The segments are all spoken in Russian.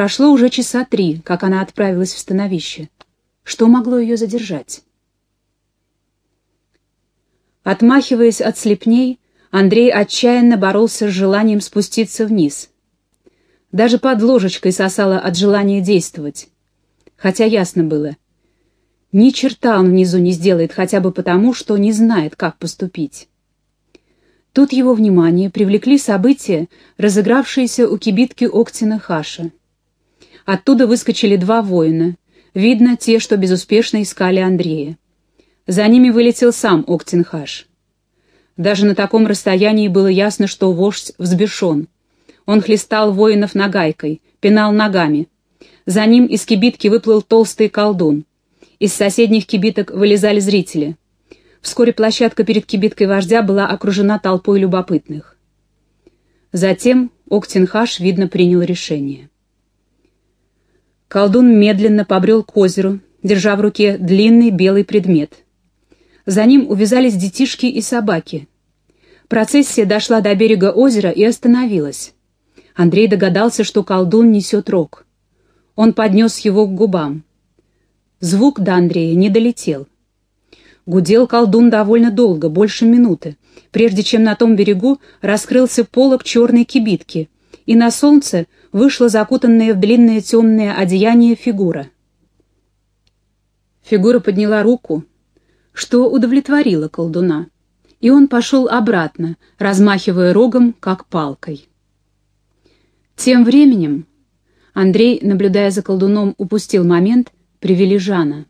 Прошло уже часа три, как она отправилась в становище. Что могло ее задержать? Отмахиваясь от слепней, Андрей отчаянно боролся с желанием спуститься вниз. Даже под ложечкой сосало от желания действовать. Хотя ясно было, ни черта он внизу не сделает хотя бы потому, что не знает, как поступить. Тут его внимание привлекли события, разыгравшиеся у кибитки Октина Хаша. Оттуда выскочили два воина, видно, те, что безуспешно искали Андрея. За ними вылетел сам Октинхаш. Даже на таком расстоянии было ясно, что вождь взбешен. Он хлестал воинов нагайкой, пинал ногами. За ним из кибитки выплыл толстый колдун. Из соседних кибиток вылезали зрители. Вскоре площадка перед кибиткой вождя была окружена толпой любопытных. Затем Октинхаш, видно, принял решение. Колдун медленно побрел к озеру, держа в руке длинный белый предмет. За ним увязались детишки и собаки. Процессия дошла до берега озера и остановилась. Андрей догадался, что колдун несет рог. Он поднес его к губам. Звук до Андрея не долетел. Гудел колдун довольно долго, больше минуты, прежде чем на том берегу раскрылся полог черной кибитки, и на солнце вышла закутанная в длинное темное одеяние фигура. Фигура подняла руку, что удовлетворило колдуна, и он пошел обратно, размахивая рогом, как палкой. Тем временем Андрей, наблюдая за колдуном, упустил момент, привели Жана.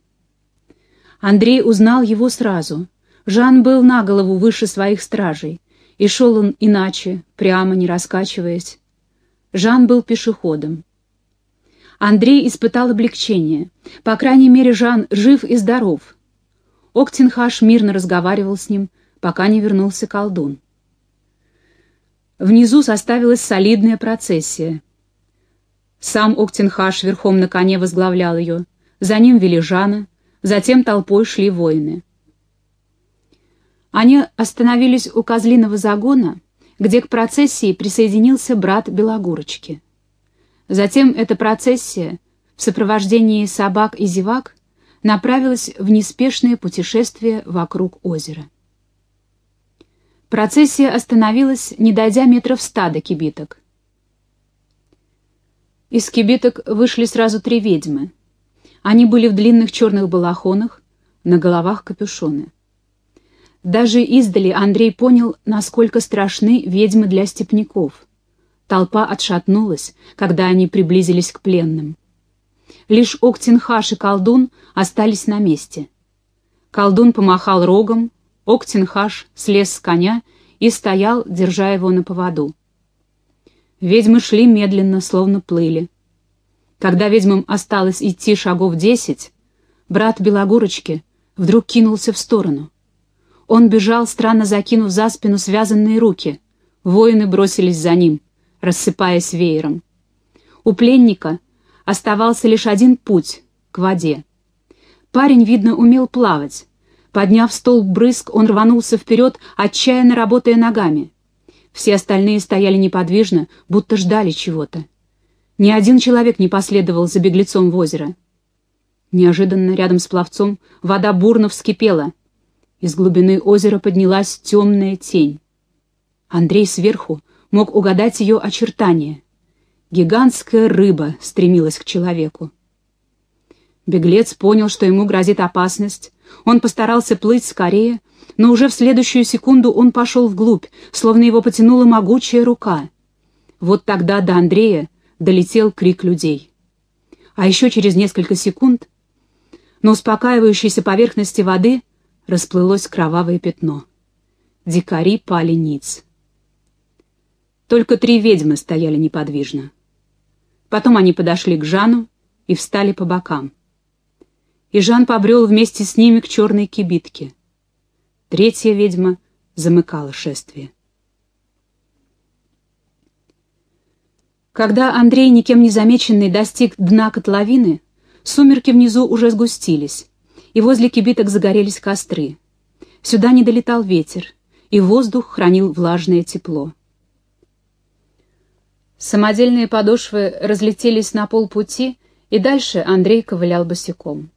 Андрей узнал его сразу. Жан был на голову выше своих стражей, и шел он иначе, прямо, не раскачиваясь. Жан был пешеходом. Андрей испытал облегчение. По крайней мере, Жан жив и здоров. Октинхаш мирно разговаривал с ним, пока не вернулся колдун. Внизу составилась солидная процессия. Сам Октинхаш верхом на коне возглавлял ее, за ним вели Жана, затем толпой шли воины. Они остановились у козлиного загона, где к процессии присоединился брат Белогурочки. Затем эта процессия в сопровождении собак и зевак направилась в неспешное путешествие вокруг озера. Процессия остановилась, не дойдя метров ста до кибиток. Из кибиток вышли сразу три ведьмы — они были в длинных черных балахонах, на головах капюшоны. Даже издали Андрей понял, насколько страшны ведьмы для степняков. Толпа отшатнулась, когда они приблизились к пленным. Лишь Октинхаш и колдун остались на месте. Колдун помахал рогом, Октинхаш слез с коня и стоял, держа его на поводу. Ведьмы шли медленно, словно плыли. Когда ведьмам осталось идти шагов десять, брат Белогорочки вдруг кинулся в сторону. Он бежал, странно закинув за спину связанные руки. Воины бросились за ним, рассыпаясь веером. У пленника оставался лишь один путь — к воде. Парень, видно, умел плавать. Подняв столб брызг, он рванулся вперед, отчаянно работая ногами. Все остальные стояли неподвижно, будто ждали чего-то. Ни один человек не последовал за беглецом в озеро. Неожиданно рядом с пловцом вода бурно вскипела. Из глубины озера поднялась темная тень. Андрей сверху мог угадать ее очертания. Гигантская рыба стремилась к человеку. Беглец понял, что ему грозит опасность. Он постарался плыть скорее, но уже в следующую секунду он пошел вглубь, словно его потянула могучая рука. Вот тогда до Андрея долетел крик людей. А еще через несколько секунд на успокаивающейся поверхности воды расплылось кровавое пятно. Дикари пали ниц. Только три ведьмы стояли неподвижно. Потом они подошли к Жану и встали по бокам. И Жан побрел вместе с ними к черной кибитке. Третья ведьма замыкала шествие. Когда Андрей, никем не замеченный, достиг дна котловины, сумерки внизу уже сгустились, и возле кибиток загорелись костры. Сюда не долетал ветер, и воздух хранил влажное тепло. Самодельные подошвы разлетелись на полпути, и дальше Андрей ковылял босиком.